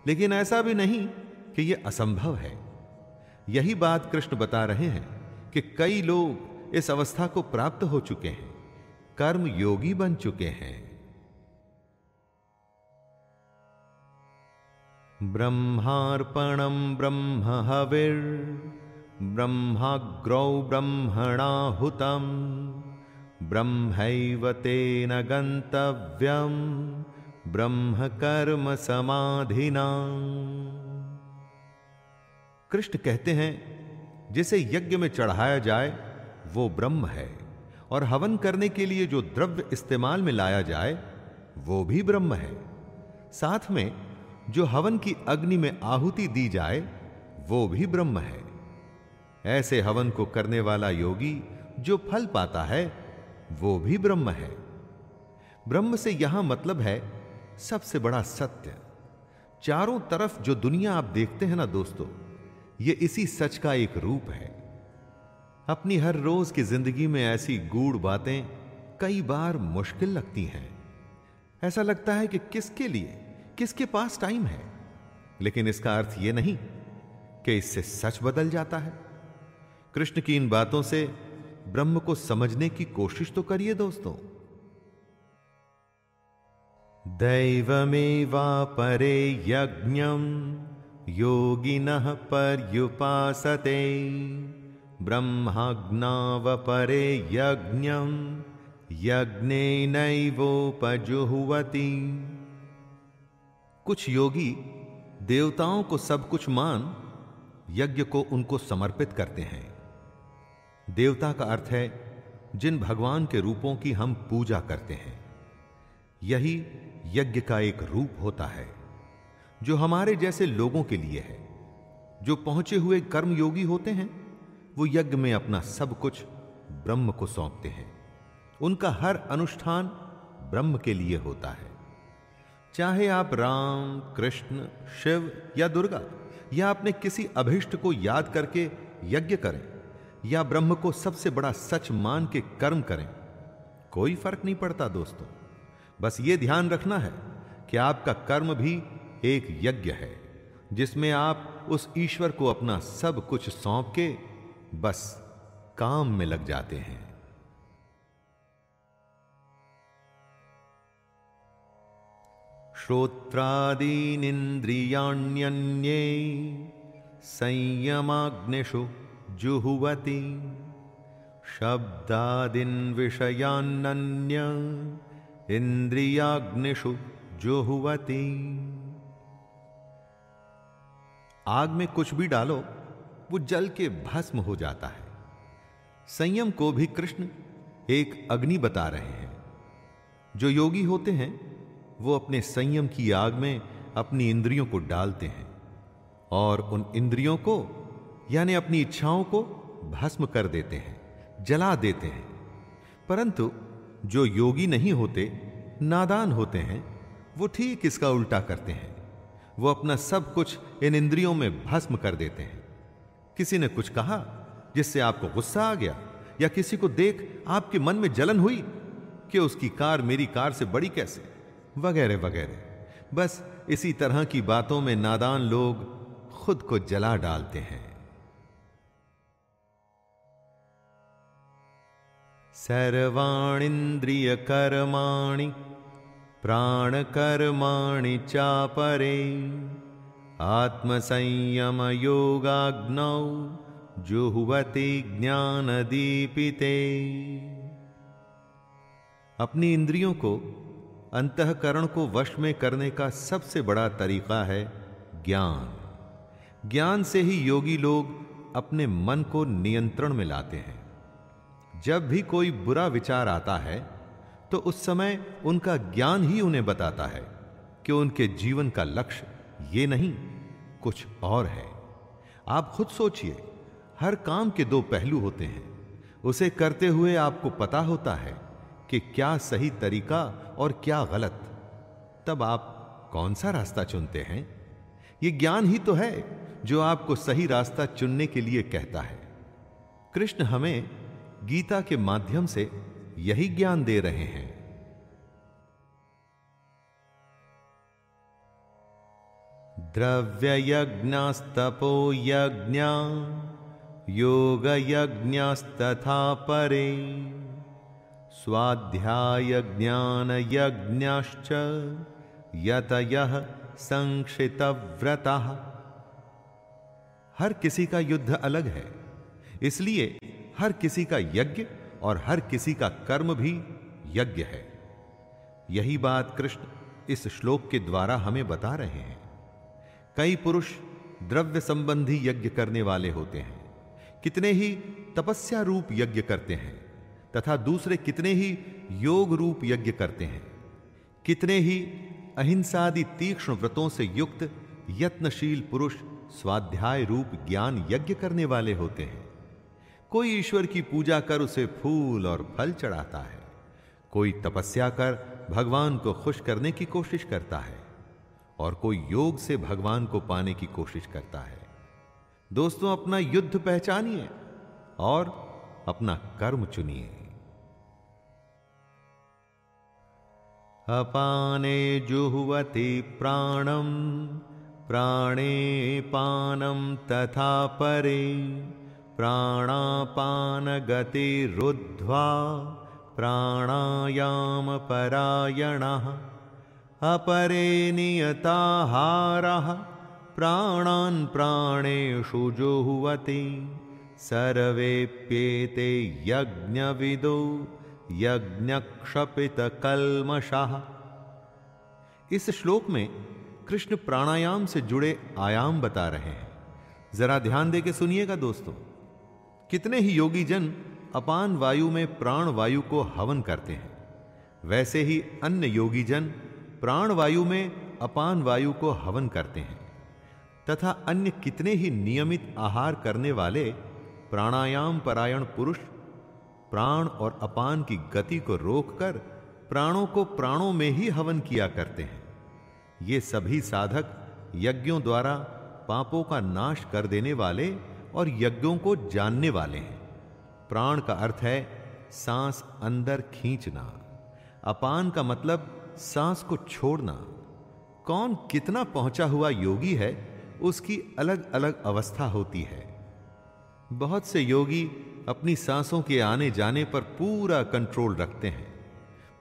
लेकिन ऐसा भी नहीं कि यह असंभव है। यही बात कृष्ण बता रहे हैं कि कई लोग इस अवस्था को प्राप्त हो चुके हैं। कर्म योगी बन चुके हैं। ब्रह्मार्पणं ब्रह्म हविर्ब्रह्माग्रौ ब्रह्मणाहुतं, ब्रह्मैव तेन गन्तव्यं ब्रह्म कर्म समाधिना। कृष्ण कहते हैं, जिसे यज्ञ में चढ़ाया जाए, वो ब्रह्म है। और हवन करने के लिए जो द्रव्य इस्तेमाल में लाया जाए, वो भी ब्रह्म है। साथ में, जो हवन की अग्नि में आहुति दी जाए, वो भी ब्रह्म है। ऐसे हवन को करने वाला योगी जो फल पाता है, वो भी ब्रह्म है। ब्रह्म से यहाँ मतलब है सबसे बड़ा सत्य। चारों तरफ़ जो दुनिया आप देखते हैं ना दोस्तों, ये इसी सच का एक रूप है। अपनी हर रोज की ज़िंदगी में ऐसी गूढ़ बातें कई बार मुश्किल लगती हैं। ऐसा लगता है कि किसके लिए, किसके पास टाइम है? लेकिन इसका अर्थ यह नहीं कि इससे सच बदल जाता है। कृष्ण की इन बातों से ब्रह्म को समझने की कोशिश तो करिए दोस्तों। दैवमेवा परे यज्ञम योगिनः पर्युपासते। ब्रह्माग्नावपरे यज्ञम यज्ञेनैवोपजुहुवती कुछ योगी देवताओं को सब कुछ मान, यज्ञ को उनको समर्पित करते हैं। देवता का अर्थ है, जिन भगवान के रूपों की हम पूजा करते हैं। यही यज्ञ का एक रूप होता है, जो हमारे जैसे लोगों के लिए है, जो पहुँचे हुए कर्म योगी होते हैं। वो यज्ञ में अपना सब कुछ ब्रह्म को सौंपते हैं। उनका हर अनुष्ठान ब्रह्म के लिए होता है। चाहे आप राम, कृष्ण, शिव या दुर्गा, या अपने किसी अभिष्ट को याद करके यज्ञ करें, या ब्रह्म को सबसे बड़ा सच मान के कर्म करें, कोई फ़र्क नहीं पड़ता दोस्तों। बस ये ध्यान रखना है कि आपका कर्म भी एक यज्ञ है, जिसमें आप उस ईश्वर को अपना सब कुछ सौंप के बस काम में लग जाते हैं। श्रोत्रादीन श्रोत्रादीनिन्द्रियाण्यन्ये संयमाग्निषु जुहुवती। शब्दादिन विषयान्य इंद्रियाग्निषु जुहुवती। आग में कुछ भी डालो वो जल के भस्म हो जाता है। संयम को भी कृष्ण एक अग्नि बता रहे हैं। जो योगी होते हैं, वो अपने संयम की आग में अपनी इंद्रियों को डालते हैं और उन इंद्रियों को, यानी अपनी इच्छाओं को भस्म कर देते हैं, जला देते हैं। परंतु जो योगी नहीं होते, नादान होते हैं, वो ठीक इसका उल्टा करते हैं। वो अपना सब कुछ इन इंद्रियों में भस्म कर देते हैं। किसी ने कुछ कहा जिससे आपको गुस्सा आ गया? या किसी को देख आपके मन में जलन हुई कि उसकी कार मेरी कार से बड़ी कैसे? वगैरह वगैरह। बस इसी तरह की बातों में नादान लोग खुद को जला डालते हैं। सर्वाणींद्रिय कर्माणि, प्राण कर्माणि चापरे। आत्मसंयम योगाग्नौ जुहुवती ज्ञान दीपिते अपनी इंद्रियों को, अंतकरण को वश में करने का सबसे बड़ा तरीका है ज्ञान। ज्ञान से ही योगी लोग अपने मन को नियंत्रण में लाते हैं। जब भी कोई बुरा विचार आता है तो उस समय उनका ज्ञान ही उन्हें बताता है कि उनके जीवन का लक्ष्य ये नहीं कुछ और है। आप खुद सोचिए, हर काम के दो पहलू होते हैं। उसे करते हुए आपको पता होता है कि क्या सही तरीका और क्या गलत। तब आप कौन सा रास्ता चुनते हैं? यह ज्ञान ही तो है जो आपको सही रास्ता चुनने के लिए कहता है। कृष्ण हमें गीता के माध्यम से यही ज्ञान दे रहे हैं। द्रव्ययज्ञस्तपो यज्ञा, योगयज्ञस्तथा परे। स्वाध्यायज्ञानयज्ञश्च यतयः संक्षितव्रतः। हर किसी का युद्ध अलग है, इसलिए हर किसी का यज्ञ और हर किसी का कर्म भी यज्ञ है। यही बात कृष्ण इस श्लोक के द्वारा हमें बता रहे हैं। कई पुरुष द्रव्य संबंधी यज्ञ करने वाले होते हैं। कितने ही तपस्या रूप यज्ञ करते हैं, तथा दूसरे कितने ही योग रूप यज्ञ करते हैं। कितने ही अहिंसादि तीक्ष्ण व्रतों से युक्त यत्नशील पुरुष स्वाध्याय रूप ज्ञान यज्ञ करने वाले होते हैं। कोई ईश्वर की पूजा कर उसे फूल और फल चढ़ाता है। कोई तपस्या कर भगवान को खुश करने की कोशिश करता है। और कोई योग से भगवान को पाने की कोशिश करता है। दोस्तों, अपना युद्ध पहचानिए और अपना कर्म चुनिए। अपाने जुहवति प्राणम प्राणे पानम तथा परे प्राणापान गति रुद्ध्वा प्राणायाम परायण अपरे नियताहारः प्राणान् प्राणेषु जुह्वति। सर्वेप्येते यज्ञविदो कलमशाह इस श्लोक में कृष्ण प्राणायाम से जुड़े आयाम बता रहे हैं। जरा ध्यान दे के सुनिएगा दोस्तों। कितने ही योगी जन अपान वायु में प्राण वायु को हवन करते हैं। वैसे ही अन्य योगी जन प्राण वायु में अपान वायु को हवन करते हैं, तथा अन्य कितने ही नियमित आहार करने वाले प्राणायाम परायण पुरुष प्राण और अपान की गति को रोककर प्राणों को प्राणों में ही हवन किया करते हैं। ये सभी साधक यज्ञों द्वारा पापों का नाश कर देने वाले और यज्ञों को जानने वाले हैं। प्राण का अर्थ है सांस अंदर खींचना। अपान का मतलब सांस को छोड़ना। कौन कितना पहुँचा हुआ योगी है, उसकी अलग अलग अवस्था होती है। बहुत से योगी अपनी सांसों के आने जाने पर पूरा कंट्रोल रखते हैं,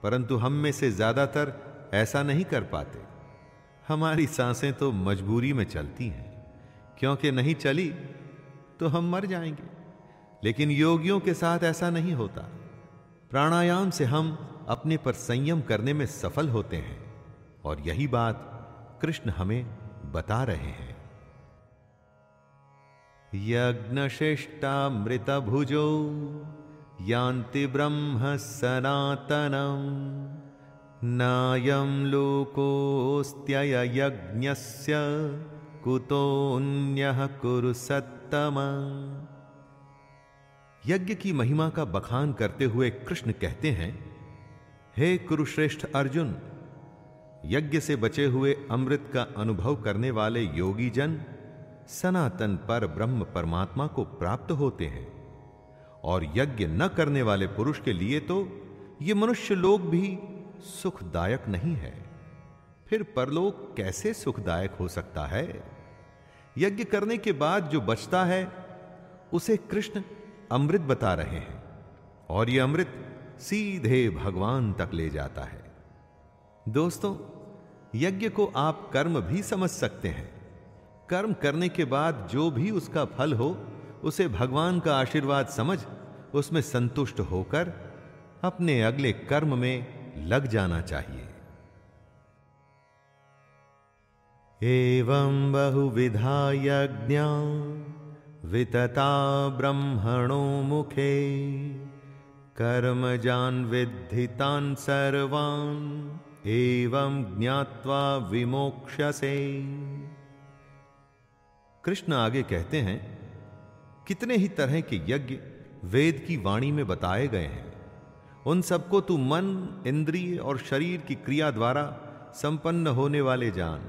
परंतु हम में से ज़्यादातर ऐसा नहीं कर पाते। हमारी साँसें तो मजबूरी में चलती हैं, क्योंकि नहीं चली तो हम मर जाएँगे। लेकिन योगियों के साथ ऐसा नहीं होता। प्राणायाम से हम अपने पर संयम करने में सफल होते हैं और यही बात कृष्ण हमें बता रहे हैं। यज्ञशिष्टामृतभुजो यान्ति ब्रह्म सनातनम्। नायं लोकोऽस्त्ययज्ञस्य कुतोऽन्यः कुरु सत्तम। यज्ञ की महिमा का बखान करते हुए कृष्ण कहते हैं हे कुरुश्रेष्ठ अर्जुन, यज्ञ से बचे हुए अमृत का अनुभव करने वाले योगी जन सनातन पर ब्रह्म परमात्मा को प्राप्त होते हैं और यज्ञ न करने वाले पुरुष के लिए तो ये मनुष्य लोग भी सुखदायक नहीं है। फिर परलोक कैसे सुखदायक हो सकता है? यज्ञ करने के बाद जो बचता है, उसे कृष्ण अमृत बता रहे हैं और यह अमृत सीधे भगवान तक ले जाता है। दोस्तों, यज्ञ को आप कर्म भी समझ सकते हैं। कर्म करने के बाद जो भी उसका फल हो, उसे भगवान का आशीर्वाद समझ, उसमें संतुष्ट होकर अपने अगले कर्म में लग जाना चाहिए। एवं बहुविधा यज्ञ वितता ब्रह्मणो मुखे। कर्म जान विद्धितान सर्वान्, एवं ज्ञात्वा विमोक्षसे कृष्ण आगे कहते हैं, कितने ही तरह के यज्ञ वेद की वाणी में बताए गए हैं। उन सबको तू मन, इंद्रिय और शरीर की क्रिया द्वारा संपन्न होने वाले जान।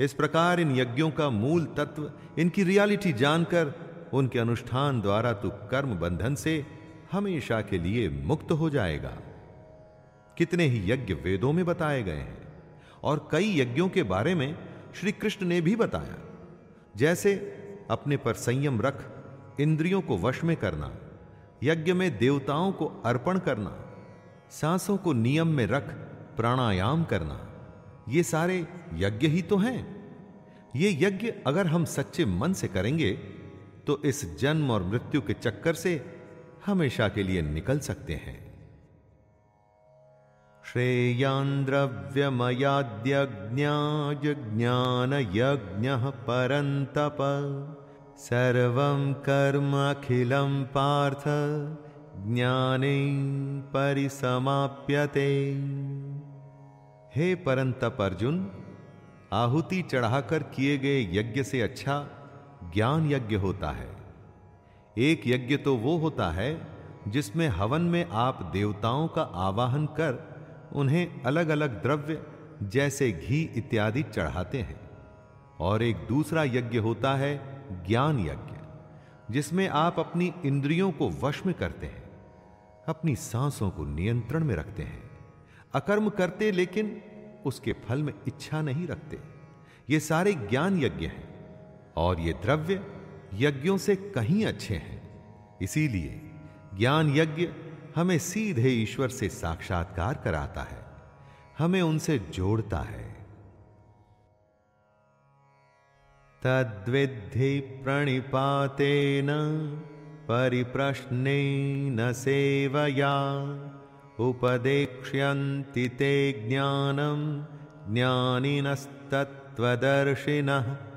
इस प्रकार इन यज्ञों का मूल तत्व, इनकी रियलिटी जानकर उनके अनुष्ठान द्वारा तू कर्म बंधन से हमेशा के लिए मुक्त हो जाएगा। कितने ही यज्ञ वेदों में बताए गए हैं, और कई यज्ञों के बारे में श्री कृष्ण ने भी बताया। जैसे, अपने पर संयम रख, इंद्रियों को वश में करना, यज्ञ में देवताओं को अर्पण करना, सांसों को नियम में रख, प्राणायाम करना, ये सारे यज्ञ ही तो हैं। ये यज्ञ अगर हम सच्चे मन से करेंगे तो इस जन्म और मृत्यु के चक्कर से हमेशा के लिए निकल सकते हैं। श्रेयान्द्रव्यमयाद्यज्ञायज्ञानयज्ञः परन्तप, सर्वं कर्मखिलं पार्थ, ज्ञाने परिसमाप्यते। हे परंतप अर्जुन, आहुति चढ़ाकर किए गए यज्ञ से अच्छा ज्ञान यज्ञ होता है। एक यज्ञ तो वो होता है जिसमें हवन में आप देवताओं का आवाहन कर उन्हें अलग अलग द्रव्य जैसे घी इत्यादि चढ़ाते हैं। और एक दूसरा यज्ञ होता है ज्ञान यज्ञ, जिसमें आप अपनी इंद्रियों को वश में करते हैं, अपनी सांसों को नियंत्रण में रखते हैं, अकर्म करते लेकिन उसके फल में इच्छा नहीं रखते। ये सारे ज्ञान यज्ञ हैं और ये द्रव्य यज्ञों से कहीं अच्छे हैं। इसीलिए ज्ञान यज्ञ हमें सीधे ईश्वर से साक्षात्कार कराता है। हमें उनसे जोड़ता है। तद्विद्धि प्रणिपातेन न सेवया उपदेक्ष्यन्ति ते ज्ञानम ज्ञानिनस्तत्वदर्शिनः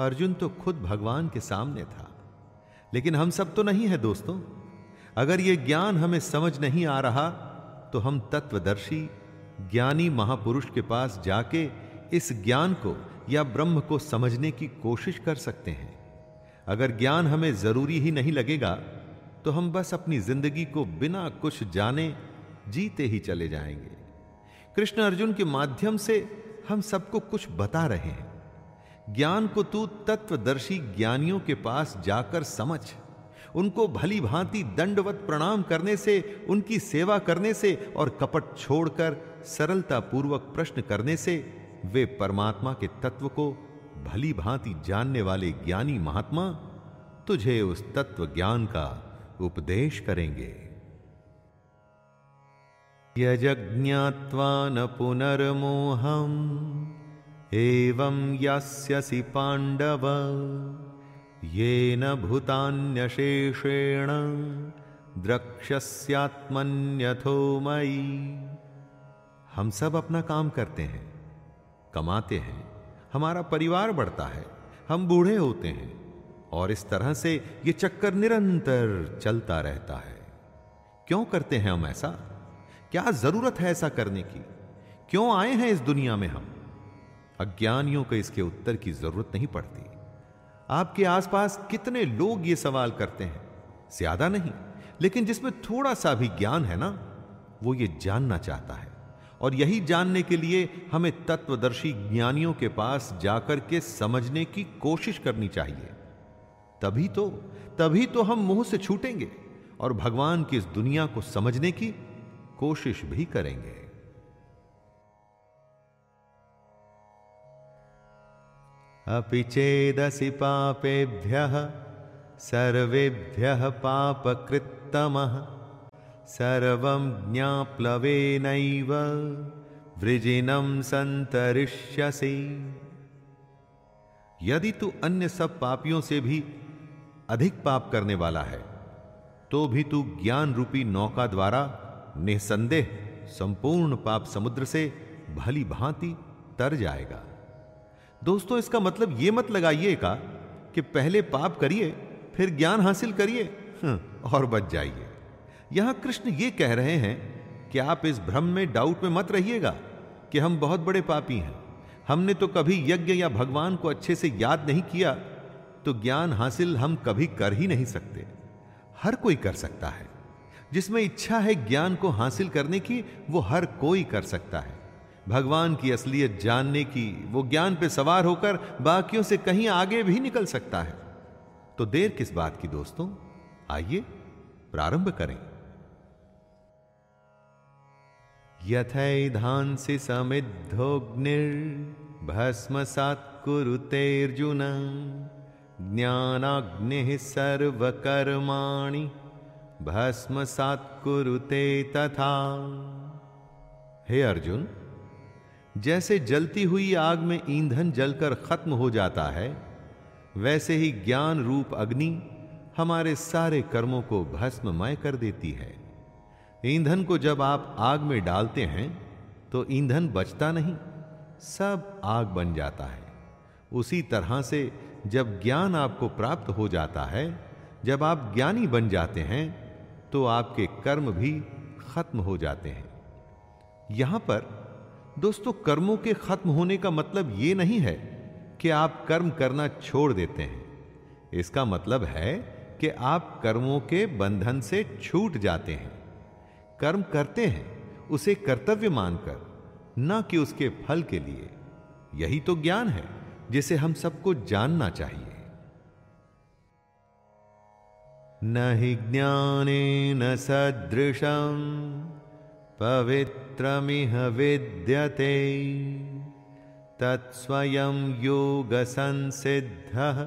अर्जुन तो खुद भगवान के सामने था। लेकिन हम सब तो नहीं है दोस्तों। अगर यह ज्ञान हमें समझ नहीं आ रहा तो हम तत्वदर्शी, ज्ञानी महापुरुष के पास जाके इस ज्ञान को या ब्रह्म को समझने की कोशिश कर सकते हैं। अगर ज्ञान हमें ज़रूरी ही नहीं लगेगा तो हम बस अपनी ज़िंदगी को बिना कुछ जाने जीते ही चले जाएँगे। कृष्ण अर्जुन के माध्यम से हम सबको कुछ बता रहे हैं। ज्ञान को तू तत्वदर्शी ज्ञानियों के पास जाकर समझ। उनको भली भांति दंडवत प्रणाम करने से, उनकी सेवा करने से और कपट छोड़कर सरलता पूर्वक प्रश्न करने से, वे परमात्मा के तत्व को भली भांति जानने वाले ज्ञानी महात्मा तुझे उस तत्व ज्ञान का उपदेश करेंगे। यजज्ञात्वा न पुनर्मोहम। एवं यस्यसि पांडव ये न भूतान्यशेषेण द्रक्ष्यस्यात्मन्यथो मई हम सब अपना काम करते हैं, कमाते हैं, हमारा परिवार बढ़ता है, हम बूढ़े होते हैं, और इस तरह से ये चक्कर निरंतर चलता रहता है। क्यों करते हैं हम ऐसा? क्या ज़रूरत है ऐसा करने की? क्यों आए हैं इस दुनिया में हम? अज्ञानियों को इसके उत्तर की ज़रूरत नहीं पड़ती। आपके आसपास कितने लोग ये सवाल करते हैं? ज़्यादा नहीं, लेकिन जिसमें थोड़ा सा भी ज्ञान है ना, वो ये जानना चाहता है। और यही जानने के लिए हमें तत्वदर्शी ज्ञानियों के पास जाकर के समझने की कोशिश करनी चाहिए। तभी तो तभी तो हम मुँह से छूटेंगे और भगवान की इस दुनिया को समझने की कोशिश भी करेंगे। अपि पापेभ्यः, सर्वेभ्यः पापकृत्तमः। सर्वं ज्ञाप्लवेनैव, वृजिनं संतरिष्यसि यदि तू अन्य सब पापियों से भी अधिक पाप करने वाला है तो भी तू ज्ञान रूपी नौका द्वारा निसंदेह संपूर्ण पाप समुद्र से भली भांति तर जाएगा। दोस्तों, इसका मतलब ये मत लगाइएगा कि पहले पाप करिए, फिर ज्ञान हासिल करिए और बच जाइए। यहाँ कृष्ण ये कह रहे हैं कि आप इस भ्रम में डाउट में मत रहिएगा कि हम बहुत बड़े पापी हैं। हमने तो कभी यज्ञ या भगवान को अच्छे से याद नहीं किया तो ज्ञान हासिल हम कभी कर ही नहीं सकते। हर कोई कर सकता है। जिसमें इच्छा है ज्ञान को हासिल करने की, वो हर कोई कर सकता है। भगवान की असलियत जानने की, वो ज्ञान पे सवार होकर बाकियों से कहीं आगे भी निकल सकता है। तो देर किस बात की दोस्तों? आइए, प्रारंभ करें। यथैधांसि समिद्धोग्निर्भस्मसात् ज्ञानाग्निः सर्वकर्माणि भस्मसात् कुरुते तथा। हे अर्जुन जैसे जलती हुई आग में ईंधन जलकर खत्म हो जाता है, वैसे ही ज्ञान रूप अग्नि हमारे सारे कर्मों को भस्ममय कर देती है। ईंधन को जब आप आग में डालते हैं तो ईंधन बचता नहीं, सब आग बन जाता है। उसी तरह से जब ज्ञान आपको प्राप्त हो जाता है, जब आप ज्ञानी बन जाते हैं तो आपके कर्म भी खत्म हो जाते हैं। यहाँ पर दोस्तों, कर्मों के खत्म होने का मतलब ये नहीं है कि आप कर्म करना छोड़ देते हैं। इसका मतलब है कि आप कर्मों के बंधन से छूट जाते हैं। कर्म करते हैं, उसे कर्तव्य मानकर, न कि उसके फल के लिए। यही तो ज्ञान है, जिसे हम सबको जानना चाहिए। न ज्ञाने न सदृशम। पवित्रमिह विद्यते। तत्स्वयं योगसंसिद्धः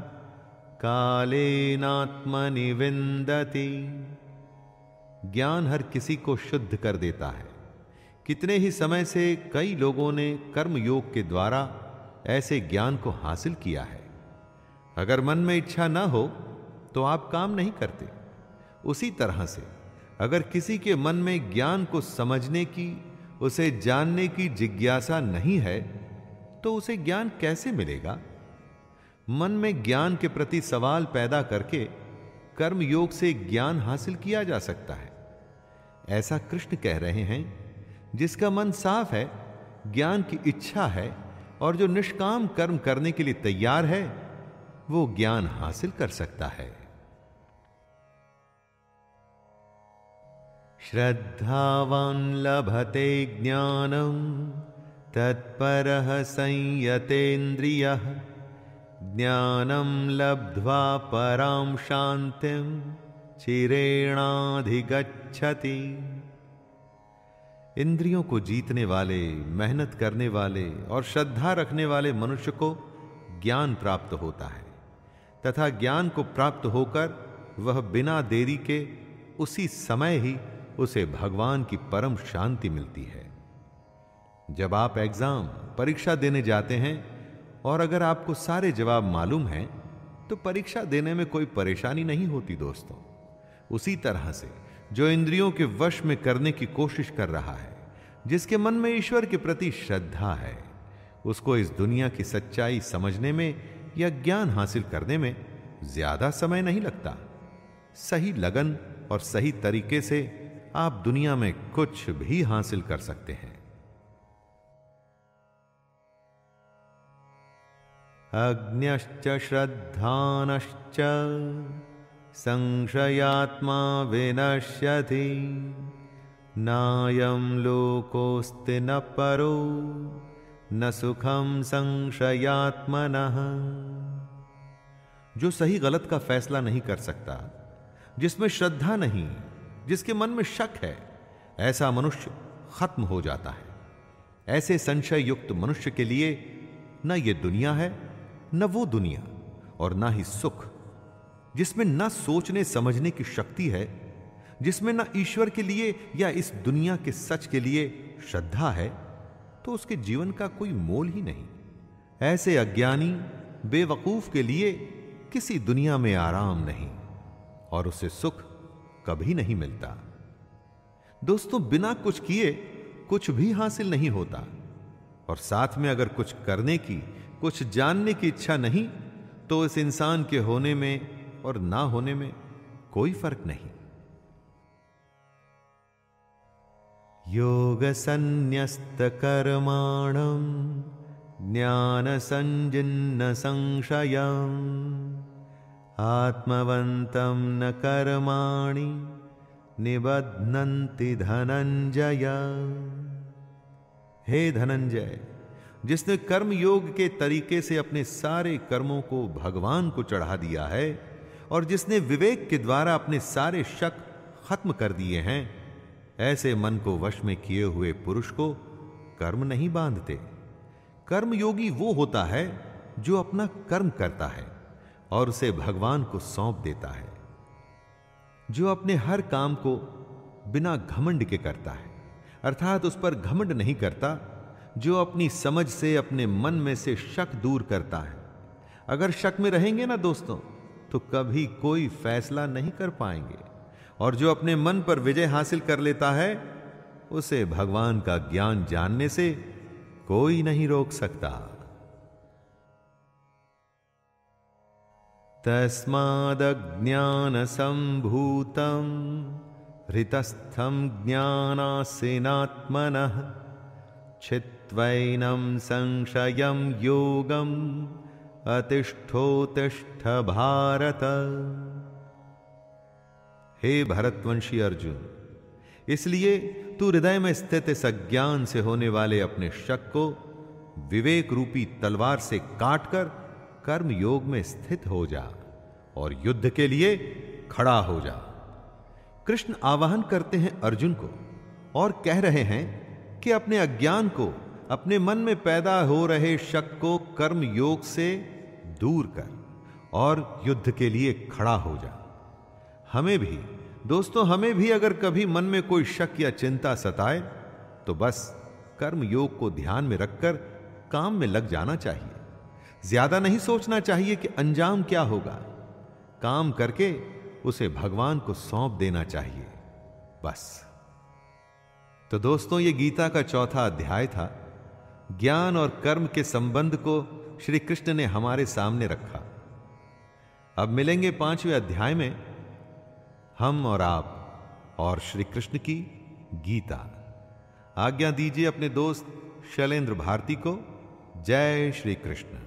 कालेनात्मनि विन्दति ज्ञान हर किसी को शुद्ध कर देता है। कितने ही समय से कई लोगों ने कर्म योग के द्वारा ऐसे ज्ञान को हासिल किया है। अगर मन में इच्छा ना हो तो आप काम नहीं करते। उसी तरह से अगर किसी के मन में ज्ञान को समझने की, उसे जानने की जिज्ञासा नहीं है तो उसे ज्ञान कैसे मिलेगा? मन में ज्ञान के प्रति सवाल पैदा करके कर्म योग से ज्ञान हासिल किया जा सकता है। ऐसा कृष्ण कह रहे हैं, जिसका मन साफ़ है, ज्ञान की इच्छा है, और जो निष्काम कर्म करने के लिए तैयार है, वो ज्ञान हासिल कर सकता है। श्रद्धावान लभते ज्ञानम तत्पर संयतेन्द्रिय। ज्ञानम लब्ध्वा पराम शांतिम चिरेणाधिगच्छति। इंद्रियों को जीतने वाले, मेहनत करने वाले और श्रद्धा रखने वाले मनुष्य को ज्ञान प्राप्त होता है, तथा ज्ञान को प्राप्त होकर वह बिना देरी के उसी समय ही उसे भगवान की परम शांति मिलती है। जब आप एग्ज़ाम, परीक्षा देने जाते हैं और अगर आपको सारे जवाब मालूम हैं तो परीक्षा देने में कोई परेशानी नहीं होती दोस्तों। उसी तरह से जो इंद्रियों के वश में करने की कोशिश कर रहा है, जिसके मन में ईश्वर के प्रति श्रद्धा है, उसको इस दुनिया की सच्चाई समझने में या ज्ञान हासिल करने में ज़्यादा समय नहीं लगता। सही लगन और सही तरीके से आप दुनिया में कुछ भी हासिल कर सकते हैं। अग्न्यश्च, श्रद्धानश्च, संशयात्मा विनश्यति, नायं लोकोस्ति न परो, न सुखम संशयात्मनः। जो सही गलत का फैसला नहीं कर सकता, जिसमें श्रद्धा नहीं जिसके मन में शक है, ऐसा मनुष्य खत्म हो जाता है। ऐसे संशय युक्त मनुष्य के लिए न ये दुनिया है, न वो दुनिया, और ना ही सुख, जिसमें न सोचने समझने की शक्ति है, जिसमें न ईश्वर के लिए या इस दुनिया के सच के लिए श्रद्धा है तो उसके जीवन का कोई मोल ही नहीं। ऐसे अज्ञानी, बेवकूफ़ के लिए किसी दुनिया में आराम नहीं, और उसे सुख कभी नहीं मिलता। दोस्तों, बिना कुछ किए कुछ भी हासिल नहीं होता। और साथ में अगर कुछ करने की, कुछ जानने की इच्छा नहीं तो इस इंसान के होने में और ना होने में कोई फ़र्क नहीं। योग संन्यस्त कर्माणम आत्मवंतम न कर्माणि निबध्नन्ति धनंजय हे धनंजय जिसने कर्म योग के तरीके से अपने सारे कर्मों को भगवान को चढ़ा दिया है, और जिसने विवेक के द्वारा अपने सारे शक खत्म कर दिए हैं, ऐसे मन को वश में किए हुए पुरुष को कर्म नहीं बांधते। कर्म योगी वो होता है जो अपना कर्म करता है। और उसे भगवान को सौंप देता है, जो अपने हर काम को बिना घमंड के करता है। अर्थात उस पर घमंड नहीं करता, जो अपनी समझ से, अपने मन में से शक दूर करता है। अगर शक में रहेंगे ना दोस्तों तो कभी कोई फैसला नहीं कर पाएँगे। और जो अपने मन पर विजय हासिल कर लेता है, उसे भगवान का ज्ञान जानने से कोई नहीं रोक सकता। तस्मादज्ञान संभूतम हृतस्थम ज्ञानासीनात्मनः छित्वैनं संशयं योगम् अतिष्ठोतिष्ठ भारत हे भरतवंशी अर्जुन, इसलिए तू हृदय में स्थित इस अज्ञान से होने वाले अपने शक को विवेक रूपी तलवार से काटकर कर्म योग में स्थित हो जा और युद्ध के लिए खड़ा हो जा। कृष्ण आवाहन करते हैं अर्जुन को और कह रहे हैं कि अपने अज्ञान को, अपने मन में पैदा हो रहे शक को कर्म योग से दूर कर और युद्ध के लिए खड़ा हो जा। हमें भी, दोस्तों, हमें भी अगर कभी मन में कोई शक या चिंता सताए तो बस कर्म योग को ध्यान में रखकर काम में लग जाना चाहिए। ज़्यादा नहीं सोचना चाहिए कि अंजाम क्या होगा। काम करके उसे भगवान को सौंप देना चाहिए। बस। तो दोस्तों, ये गीता का चौथा अध्याय था। ज्ञान और कर्म के संबंध को श्री कृष्ण ने हमारे सामने रखा। अब मिलेंगे पाँचवें अध्याय में। हम और आप और श्री कृष्ण की गीता। आज्ञा दीजिए अपने दोस्त शैलेंद्र भारती को। जय श्री कृष्ण।